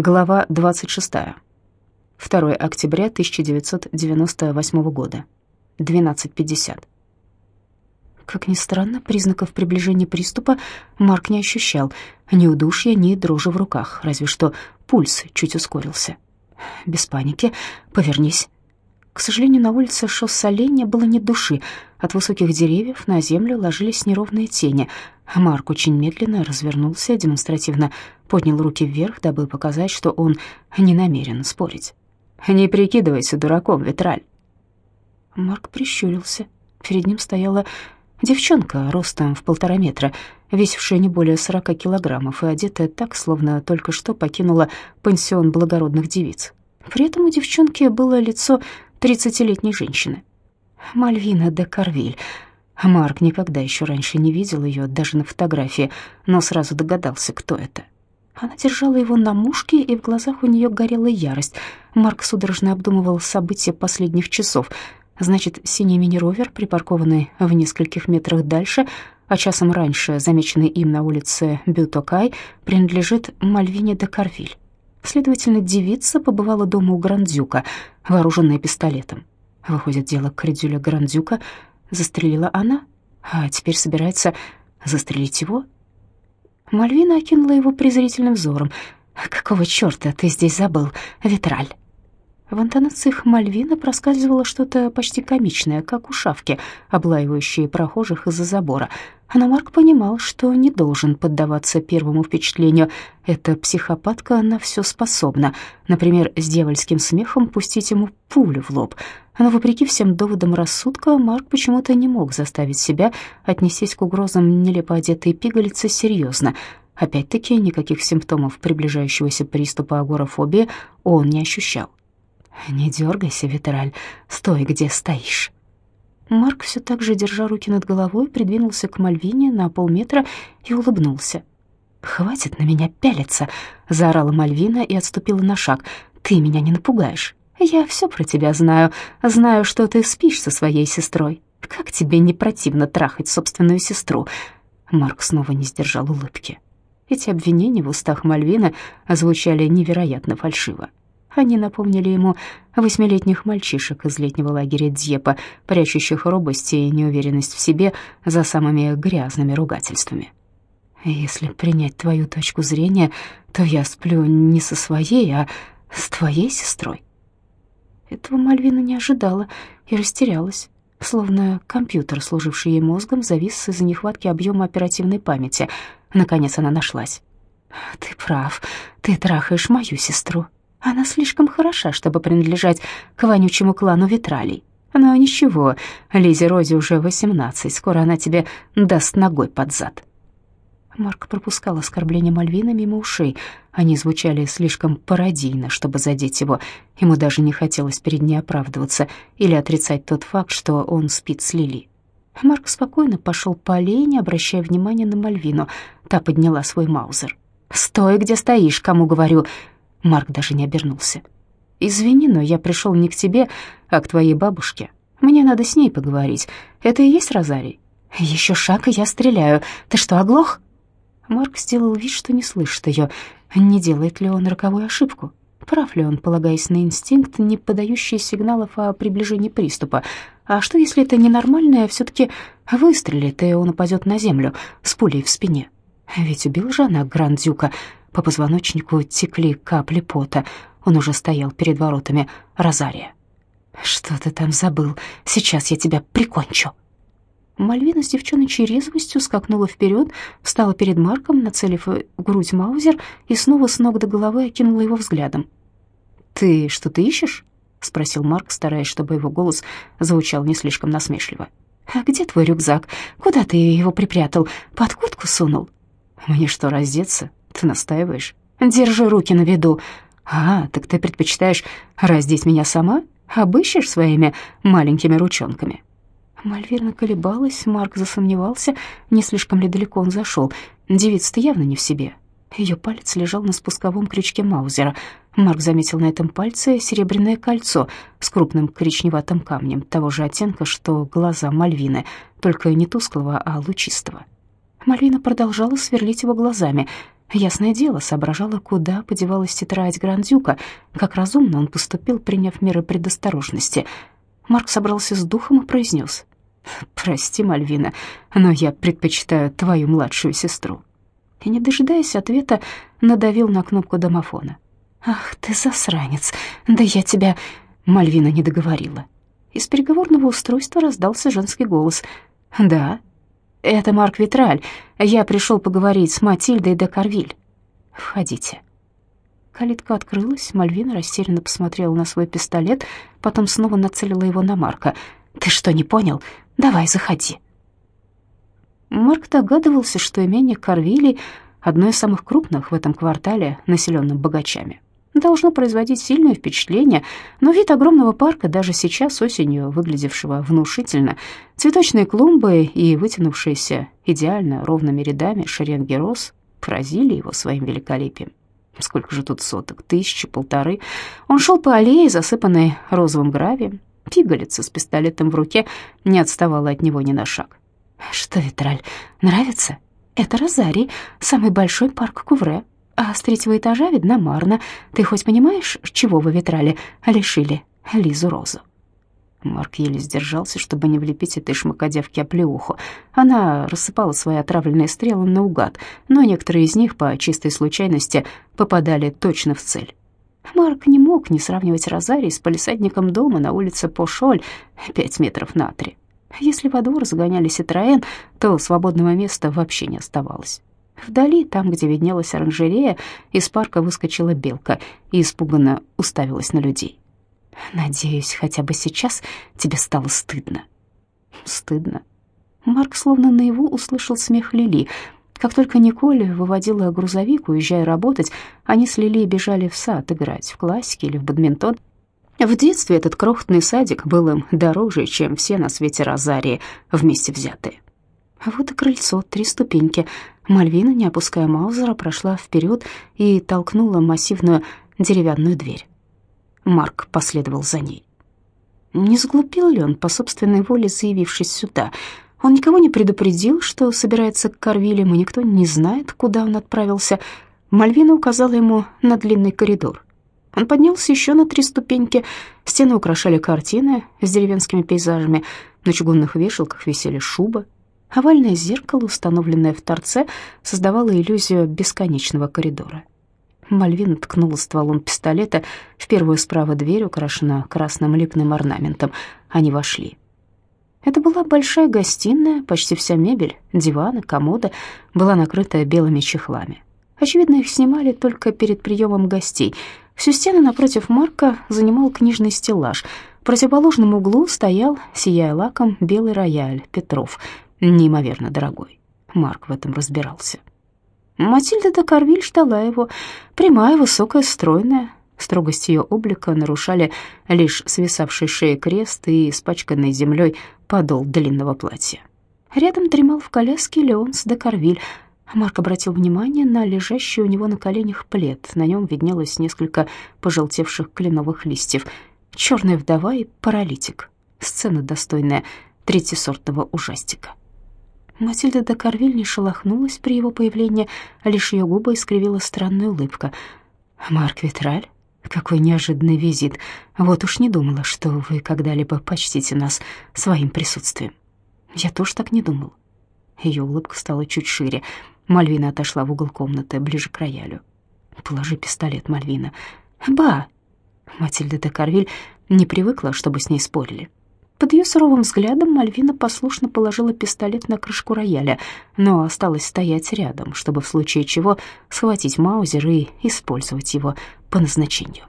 Глава 26. 2 октября 1998 года. 12.50. Как ни странно, признаков приближения приступа Марк не ощущал. Ни удушья, ни дрожи в руках, разве что пульс чуть ускорился. Без паники. Повернись. К сожалению, на улице шоссе не было ни души. От высоких деревьев на землю ложились неровные тени. Марк очень медленно развернулся, демонстративно поднял руки вверх, дабы показать, что он не намерен спорить. «Не прикидывайся дураком, Витраль!» Марк прищурился. Перед ним стояла девчонка ростом в полтора метра, весившая не более сорока килограммов и одетая так, словно только что покинула пансион благородных девиц. При этом у девчонки было лицо тридцатилетней женщины. Мальвина де Карвиль. Марк никогда еще раньше не видел ее, даже на фотографии, но сразу догадался, кто это. Она держала его на мушке, и в глазах у нее горела ярость. Марк судорожно обдумывал события последних часов. Значит, синий мини-ровер, припаркованный в нескольких метрах дальше, а часом раньше замеченный им на улице Бютокай, принадлежит Мальвине де Карвиль. Следовательно, девица побывала дома у Грандюка, вооруженная пистолетом. Выходит, дело Кредюля Грандюка застрелила она, а теперь собирается застрелить его. Мальвина окинула его презрительным взором. «Какого чёрта ты здесь забыл, Витраль?» В интонациях Мальвина проскальзывало что-то почти комичное, как у шавки, облаивающие прохожих из-за забора. Но Марк понимал, что не должен поддаваться первому впечатлению. Эта психопатка на все способна. Например, с дьявольским смехом пустить ему пулю в лоб. Но вопреки всем доводам рассудка, Марк почему-то не мог заставить себя отнестись к угрозам нелепо одетой пигалицы серьезно. Опять-таки, никаких симптомов приближающегося приступа агорафобии он не ощущал. «Не дергайся, Витераль, стой, где стоишь». Марк, все так же держа руки над головой, придвинулся к Мальвине на полметра и улыбнулся. «Хватит на меня пялиться!» — заорала Мальвина и отступила на шаг. «Ты меня не напугаешь. Я все про тебя знаю. Знаю, что ты спишь со своей сестрой. Как тебе не противно трахать собственную сестру?» Марк снова не сдержал улыбки. Эти обвинения в устах Мальвины звучали невероятно фальшиво. Они напомнили ему восьмилетних мальчишек из летнего лагеря Дьепа, прячущих робость и неуверенность в себе за самыми грязными ругательствами. «Если принять твою точку зрения, то я сплю не со своей, а с твоей сестрой». Этого Мальвина не ожидала и растерялась, словно компьютер, служивший ей мозгом, завис из-за нехватки объема оперативной памяти. Наконец она нашлась. «Ты прав, ты трахаешь мою сестру», она слишком хороша, чтобы принадлежать к вонючему клану Витралей. Но ничего, Лизе Рози уже восемнадцать, скоро она тебе даст ногой под зад. Марк пропускал оскорбления Мальвина мимо ушей. Они звучали слишком пародийно, чтобы задеть его. Ему даже не хотелось перед ней оправдываться или отрицать тот факт, что он спит с Лили. Марк спокойно пошел по аллее, не обращая внимания на Мальвину. Та подняла свой маузер. «Стой, где стоишь, кому говорю!» Марк даже не обернулся. «Извини, но я пришел не к тебе, а к твоей бабушке. Мне надо с ней поговорить. Это и есть Розарий?» «Еще шаг, и я стреляю. Ты что, оглох?» Марк сделал вид, что не слышит ее. Не делает ли он роковую ошибку? Прав ли он, полагаясь на инстинкт, не подающий сигналов о приближении приступа? А что, если это ненормальное все-таки выстрелит, и он упадет на землю с пулей в спине? Ведь убил же она Грандюка. По позвоночнику текли капли пота. Он уже стоял перед воротами Розария. «Что ты там забыл? Сейчас я тебя прикончу!» Мальвина с девчоночей резвостью скакнула вперед, встала перед Марком, нацелив грудь Маузер и снова с ног до головы окинула его взглядом. «Ты что-то ищешь?» — спросил Марк, стараясь, чтобы его голос звучал не слишком насмешливо. «А где твой рюкзак? Куда ты его припрятал? Под куртку сунул?» «Мне что, раздеться? Ты настаиваешь? Держи руки на виду. А, так ты предпочитаешь раздеть меня сама? Обыщешь своими маленькими ручонками?» Мальвина колебалась, Марк засомневался, не слишком ли далеко он зашел. Девица-то явно не в себе. Ее палец лежал на спусковом крючке Маузера. Марк заметил на этом пальце серебряное кольцо с крупным коричневатым камнем, того же оттенка, что глаза Мальвины, только не тусклого, а лучистого. Мальвина продолжала сверлить его глазами. Ясное дело, соображала, куда подевалась тетрадь Грандюка, как разумно он поступил, приняв меры предосторожности. Марк собрался с духом и произнес. «Прости, Мальвина, но я предпочитаю твою младшую сестру». И, не дожидаясь ответа, надавил на кнопку домофона. «Ах ты засранец! Да я тебя...» Мальвина не договорила. Из переговорного устройства раздался женский голос. «Да, это Марк Витраль. Я пришел поговорить с Матильдой де Карвиль. Входите». Калитка открылась, Мальвина растерянно посмотрела на свой пистолет, потом снова нацелила его на Марка. «Ты что, не понял? Давай, заходи». Марк догадывался, что имение Карвилей — одно из самых крупных в этом квартале, населенном богачами должно производить сильное впечатление, но вид огромного парка, даже сейчас осенью выглядевшего внушительно, цветочные клумбы и вытянувшиеся идеально ровными рядами шеренги роз поразили его своим великолепием. Сколько же тут соток? Тысячи, полторы. Он шел по аллее, засыпанной розовым гравием. Пигалица с пистолетом в руке не отставала от него ни на шаг. «Что, Витраль, нравится? Это Розарий, самый большой парк Кувре а с третьего этажа видна Марна. Ты хоть понимаешь, чего вы ветрали, лишили Лизу Розу?» Марк еле сдержался, чтобы не влепить этой шмакодевке оплеуху. Она рассыпала свои отравленные стрелы наугад, но некоторые из них по чистой случайности попадали точно в цель. Марк не мог не сравнивать Розарий с полисадником дома на улице Пошоль, пять метров на три. Если во двор загоняли Ситроен, то свободного места вообще не оставалось. Вдали, там, где виднелась оранжерея, из парка выскочила белка и испуганно уставилась на людей. «Надеюсь, хотя бы сейчас тебе стало стыдно». «Стыдно». Марк словно наяву услышал смех Лили. Как только Николь выводила грузовик, уезжая работать, они с Лили бежали в сад играть, в классики или в бадминтон. В детстве этот крохотный садик был им дороже, чем все на свете розарии вместе взятые. А вот и крыльцо, три ступеньки. Мальвина, не опуская Маузера, прошла вперед и толкнула массивную деревянную дверь. Марк последовал за ней. Не сглупил ли он по собственной воле, заявившись сюда? Он никого не предупредил, что собирается к Карвилям, и никто не знает, куда он отправился. Мальвина указала ему на длинный коридор. Он поднялся еще на три ступеньки. Стены украшали картины с деревенскими пейзажами. На чугунных вешалках висели шубы, Овальное зеркало, установленное в торце, создавало иллюзию бесконечного коридора. Мальвина ткнула стволом пистолета в первую справа дверь, украшенную красным липным орнаментом. Они вошли. Это была большая гостиная, почти вся мебель, диваны, комоды была накрыта белыми чехлами. Очевидно, их снимали только перед приемом гостей. Всю стену напротив Марка занимал книжный стеллаж. В противоположном углу стоял, сияя лаком, белый рояль Петров — неимоверно дорогой. Марк в этом разбирался. Матильда де Карвиль ждала его, прямая, высокая, стройная. Строгость ее облика нарушали лишь свисавший шеи крест и испачканный землей подол длинного платья. Рядом дремал в коляске Леонс де Карвиль. Марк обратил внимание на лежащий у него на коленях плед. На нем виднелось несколько пожелтевших кленовых листьев. Черная вдова и паралитик. Сцена достойная третьесортного ужастика. Матильда де Карвиль не шелохнулась при его появлении, а лишь ее губы искривила странная улыбка. «Марк Витраль, какой неожиданный визит. Вот уж не думала, что вы когда-либо почтите нас своим присутствием». «Я тоже так не думал». Ее улыбка стала чуть шире. Мальвина отошла в угол комнаты, ближе к роялю. «Положи пистолет, Мальвина». «Ба!» Матильда де Карвиль не привыкла, чтобы с ней спорили. Под ее суровым взглядом Мальвина послушно положила пистолет на крышку рояля, но осталась стоять рядом, чтобы в случае чего схватить маузер и использовать его по назначению.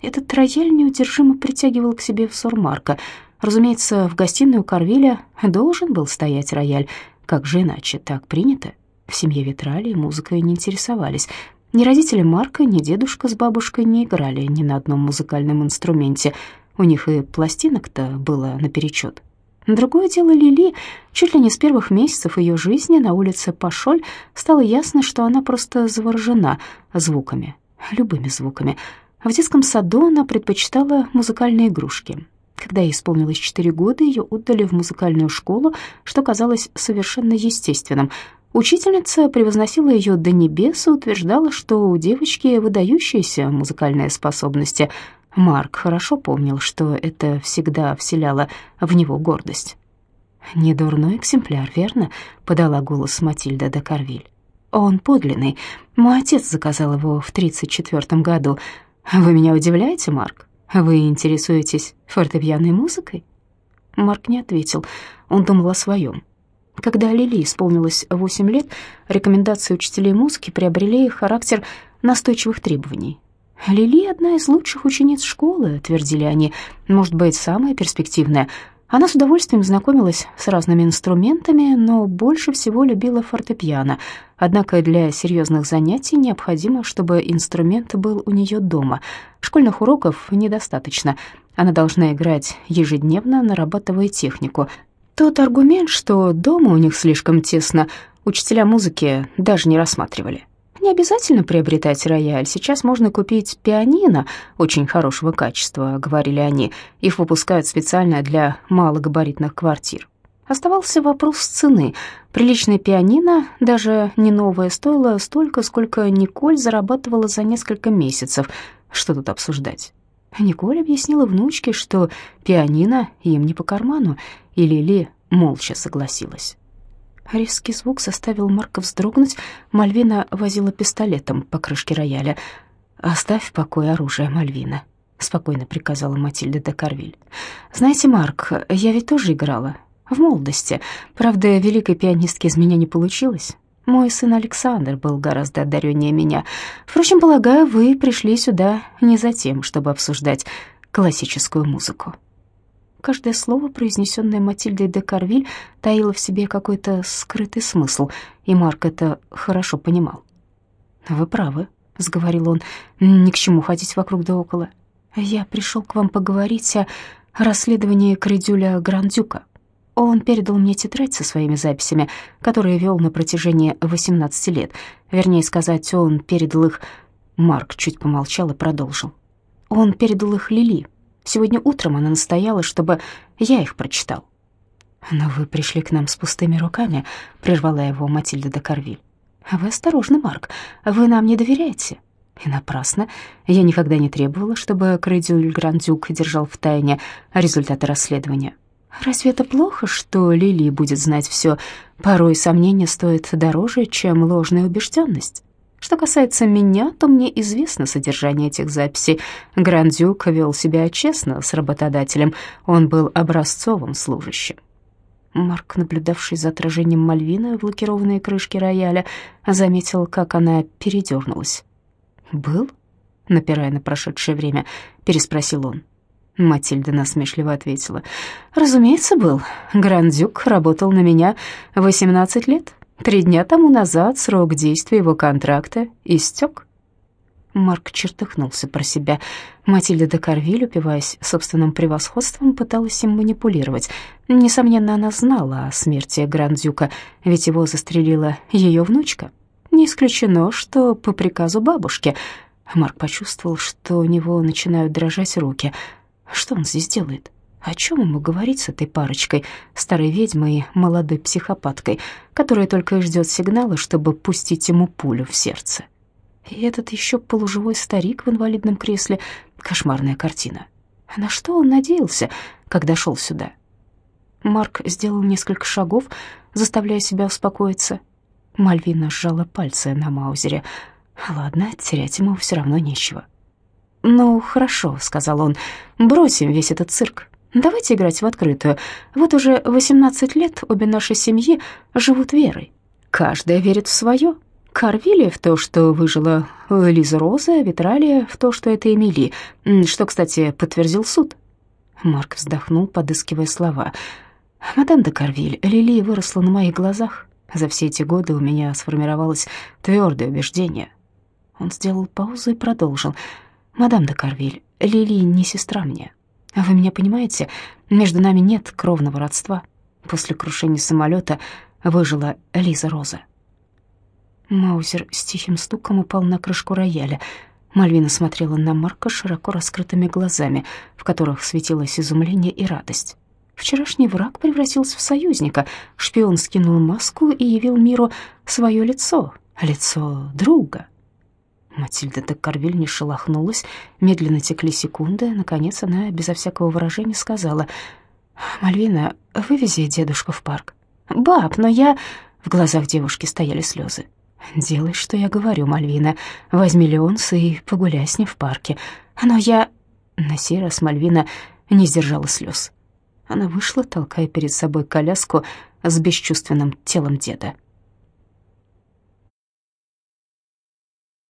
Этот рояль неудержимо притягивал к себе взор Марка. Разумеется, в гостиную Карвиля должен был стоять рояль. Как же иначе, так принято? В семье Витрали музыкой не интересовались. Ни родители Марка, ни дедушка с бабушкой не играли ни на одном музыкальном инструменте — у них и пластинок-то было наперечет. Другое дело Лили. Чуть ли не с первых месяцев ее жизни на улице Пашоль стало ясно, что она просто заворожена звуками, любыми звуками. В детском саду она предпочитала музыкальные игрушки. Когда ей исполнилось четыре года, ее отдали в музыкальную школу, что казалось совершенно естественным. Учительница превозносила ее до небес и утверждала, что у девочки выдающиеся музыкальные способности. Марк хорошо помнил, что это всегда вселяло в него гордость. «Недурной экземпляр, верно?» — подала голос Матильда де Карвиль. «Он подлинный. Мой отец заказал его в 34 году. Вы меня удивляете, Марк? Вы интересуетесь фортепианной музыкой?» Марк не ответил. Он думал о своем. Когда Лили исполнилось 8 лет, рекомендации учителей музыки приобрели характер настойчивых требований. «Лили — одна из лучших учениц школы», — твердили они, — «может быть, самая перспективная». Она с удовольствием знакомилась с разными инструментами, но больше всего любила фортепиано. Однако для серьезных занятий необходимо, чтобы инструмент был у нее дома. Школьных уроков недостаточно. Она должна играть ежедневно, нарабатывая технику. Тот аргумент, что дома у них слишком тесно, учителя музыки даже не рассматривали. Не обязательно приобретать рояль. Сейчас можно купить пианино очень хорошего качества, говорили они. Их выпускают специально для малогабаритных квартир. Оставался вопрос цены. Приличное пианино, даже не новое, стоило столько, сколько Николь зарабатывала за несколько месяцев. Что тут обсуждать? Николь объяснила внучке, что пианино им не по карману, и Лили молча согласилась. Резкий звук заставил Марка вздрогнуть. Мальвина возила пистолетом по крышке рояля. «Оставь в покое оружие, Мальвина», — спокойно приказала Матильда де Карвиль. «Знаете, Марк, я ведь тоже играла. В молодости. Правда, великой пианистки из меня не получилось. Мой сын Александр был гораздо одареннее меня. Впрочем, полагаю, вы пришли сюда не за тем, чтобы обсуждать классическую музыку». Каждое слово, произнесенное Матильдой де Карвиль, таило в себе какой-то скрытый смысл, и Марк это хорошо понимал. «Вы правы», — сговорил он, — «ни к чему ходить вокруг да около. Я пришел к вам поговорить о расследовании Кридюля Грандюка. Он передал мне тетрадь со своими записями, которые вел на протяжении 18 лет. Вернее сказать, он передал их... Марк чуть помолчал и продолжил. Он передал их Лили, Сегодня утром она настояла, чтобы я их прочитал. «Но вы пришли к нам с пустыми руками», — прервала его Матильда де Карвиль. «Вы осторожны, Марк, вы нам не доверяете». И напрасно. Я никогда не требовала, чтобы Крейдюль Грандюк держал в тайне результаты расследования. Разве это плохо, что Лили будет знать все? Порой сомнение стоит дороже, чем ложная убежденность. Что касается меня, то мне известно содержание этих записей. Грандюк вел себя честно с работодателем, он был образцовым служащим. Марк, наблюдавший за отражением Мальвины в лакированной крышке рояля, заметил, как она передернулась. «Был?» — напирая на прошедшее время, переспросил он. Матильда насмешливо ответила. «Разумеется, был. Грандюк работал на меня 18 лет. Три дня тому назад срок действия его контракта истек. Марк чертыхнулся про себя. Матильда де Карвиль, упиваясь собственным превосходством, пыталась им манипулировать. Несомненно, она знала о смерти Грандюка, ведь его застрелила ее внучка. Не исключено, что по приказу бабушки. Марк почувствовал, что у него начинают дрожать руки. Что он здесь делает? О чем ему говорить с этой парочкой, старой ведьмой и молодой психопаткой, которая только и ждет сигнала, чтобы пустить ему пулю в сердце? И этот еще полуживой старик в инвалидном кресле — кошмарная картина. На что он надеялся, когда шел сюда? Марк сделал несколько шагов, заставляя себя успокоиться. Мальвина сжала пальцы на Маузере. Ладно, терять ему все равно нечего. «Ну, хорошо», — сказал он, — «бросим весь этот цирк. Давайте играть в открытую. Вот уже 18 лет обе наши семьи живут верой. Каждая верит в свое. Карвили в то, что выжила Лиза Роза, Витралия в то, что это Эмили, что, кстати, подтвердил суд. Марк вздохнул, подыскивая слова. «Мадам де Карвиль, Лили выросла на моих глазах. За все эти годы у меня сформировалось твердое убеждение». Он сделал паузу и продолжил. «Мадам де Карвиль, Лили не сестра мне. А вы меня понимаете? Между нами нет кровного родства. После крушения самолета выжила Лиза Роза. Маузер с тихим стуком упал на крышку рояля. Мальвина смотрела на Марка широко раскрытыми глазами, в которых светилось изумление и радость. Вчерашний враг превратился в союзника. Шпион скинул маску и явил миру свое лицо, лицо друга. Матильда де Карвиль не шелохнулась, медленно текли секунды. Наконец она безо всякого выражения сказала, «Мальвина, вывези дедушку в парк». «Баб, но я...» В глазах девушки стояли слезы. «Делай, что я говорю, Мальвина. Возьми Леонса и погуляй с ним в парке. Но я...» На сей раз Мальвина не сдержала слез. Она вышла, толкая перед собой коляску с бесчувственным телом деда.